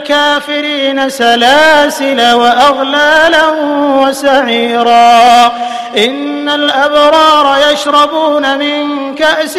للكافرين سلاسل وأغلالا وسعيرا إن الأبرار يشربون من كأس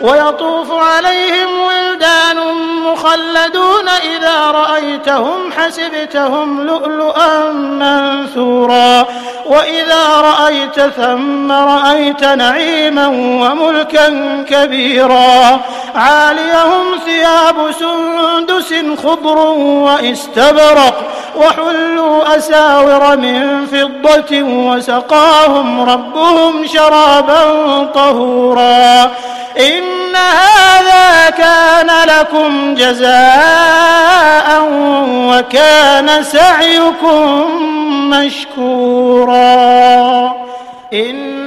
ويطوف عليهم ولدان مخلدون إذا رأيتهم حسبتهم لؤلؤا منثورا وإذا رأيت ثم رأيت نعيما وملكا كبيرا عاليهم ثياب سندس خضر واستبرق وحلوا أساور من فضة وسقاهم ربهم شرابا طهورا إن هذا كان لكم جزاء وكان سعيكم مشكورا.